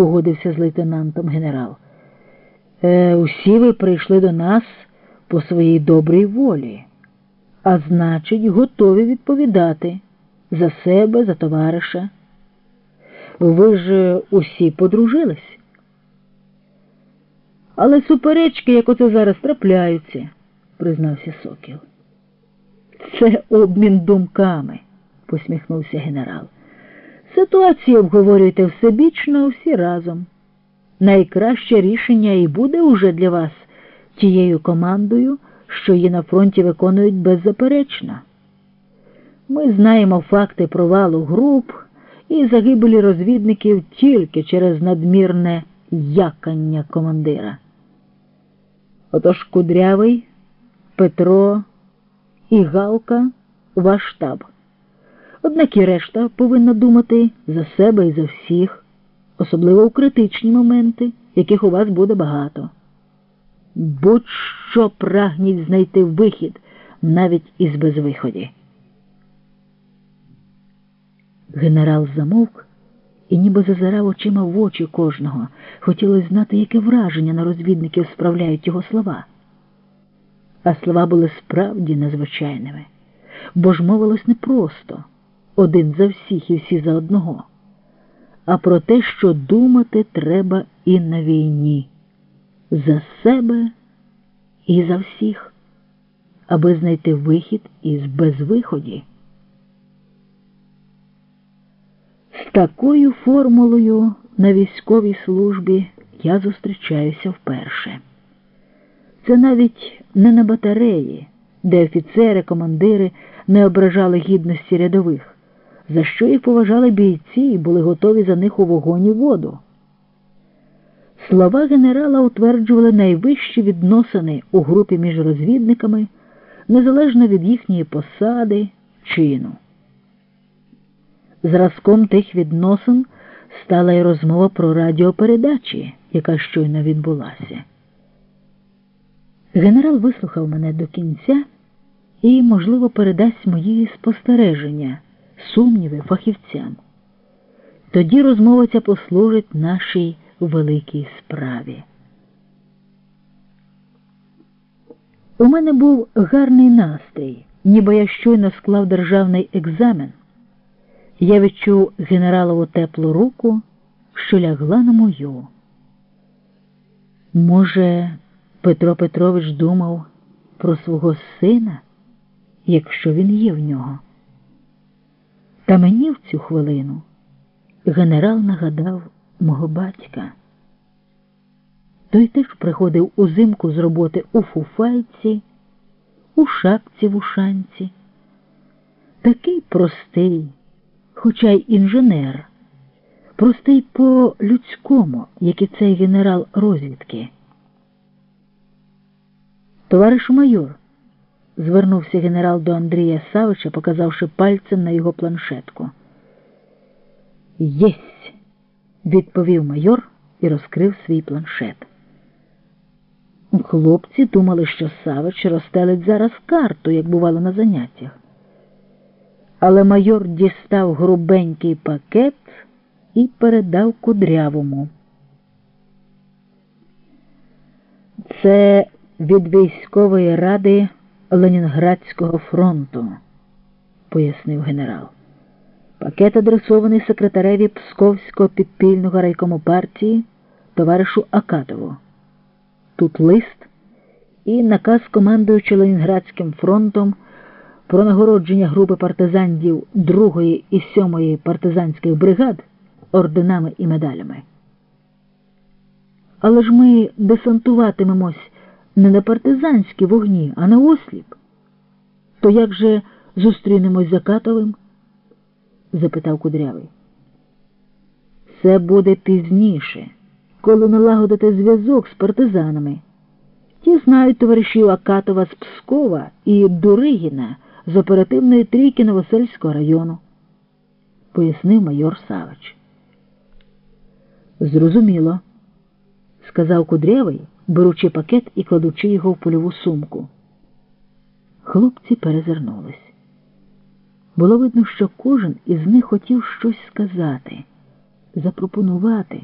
погодився з лейтенантом генерал. Е, Усі ви прийшли до нас по своїй добрій волі, а значить, готові відповідати за себе, за товариша. Ви ж усі подружились. Але суперечки, як оце зараз трапляються, признався Сокіл. Це обмін думками, посміхнувся генерал. Ситуацію обговорюйте всебічно всі разом. Найкраще рішення і буде уже для вас тією командою, що її на фронті виконують беззаперечно. Ми знаємо факти провалу груп і загибелі розвідників тільки через надмірне якання командира. Отож Кудрявий, Петро і Галка ваш штаб. Однак і решта повинна думати за себе і за всіх, особливо у критичні моменти, яких у вас буде багато. Будь-що прагніть знайти вихід навіть із безвиході. Генерал замовк і ніби зазирав очима в очі кожного. Хотілося знати, яке враження на розвідників справляють його слова. А слова були справді незвичайними, бо ж мовилось не просто один за всіх і всі за одного, а про те, що думати треба і на війні, за себе і за всіх, аби знайти вихід із безвиході. З такою формулою на військовій службі я зустрічаюся вперше. Це навіть не на батареї, де офіцери, командири не ображали гідності рядових, за що їх поважали бійці і були готові за них у вогонь і воду. Слова генерала утверджували найвищі відносини у групі між розвідниками, незалежно від їхньої посади, чину. Зразком тих відносин стала й розмова про радіопередачі, яка щойно відбулася. Генерал вислухав мене до кінця і, можливо, передасть мої спостереження, сумніви фахівцям. Тоді розмова ця послужить нашій великій справі. У мене був гарний настрій, ніби я щойно склав державний екзамен. Я відчув генералову теплу руку, що лягла на мою. Може, Петро Петрович думав про свого сина, якщо він є в нього. Та мені в цю хвилину генерал нагадав мого батька. Той теж приходив узимку з роботи у фуфайці, у шапці в ушанці. Такий простий хоча й інженер, простий по людському, як і цей генерал розвідки. Товариш майор, звернувся генерал до Андрія Савича, показавши пальцем на його планшетку. Єсть, відповів майор і розкрив свій планшет. Хлопці думали, що Савич розстелить зараз карту, як бувало на заняттях але майор дістав грубенький пакет і передав кудрявому. Це від військової ради Ленінградського фронту, пояснив генерал. Пакет адресований секретареві Псковського підпільного райкому партії товаришу Акатову. Тут лист і наказ командуючи Ленінградським фронтом про нагородження групи партизанів 2 і 7 партизанських бригад орденами і медалями. Але ж ми десантуватимемось не на партизанські вогні, а на осліп. То як же зустрінемось за Катовим? запитав кудрявий. Це буде пізніше, коли налагодите зв'язок з партизанами. Ті знають товаришів Акатова з Пскова і Дуригіна з оперативної трійки Новосельського району, пояснив майор Савич. Зрозуміло, сказав кудрявий, беручи пакет і кладучи його в польову сумку. Хлопці перезирнулись. Було видно, що кожен із них хотів щось сказати, запропонувати.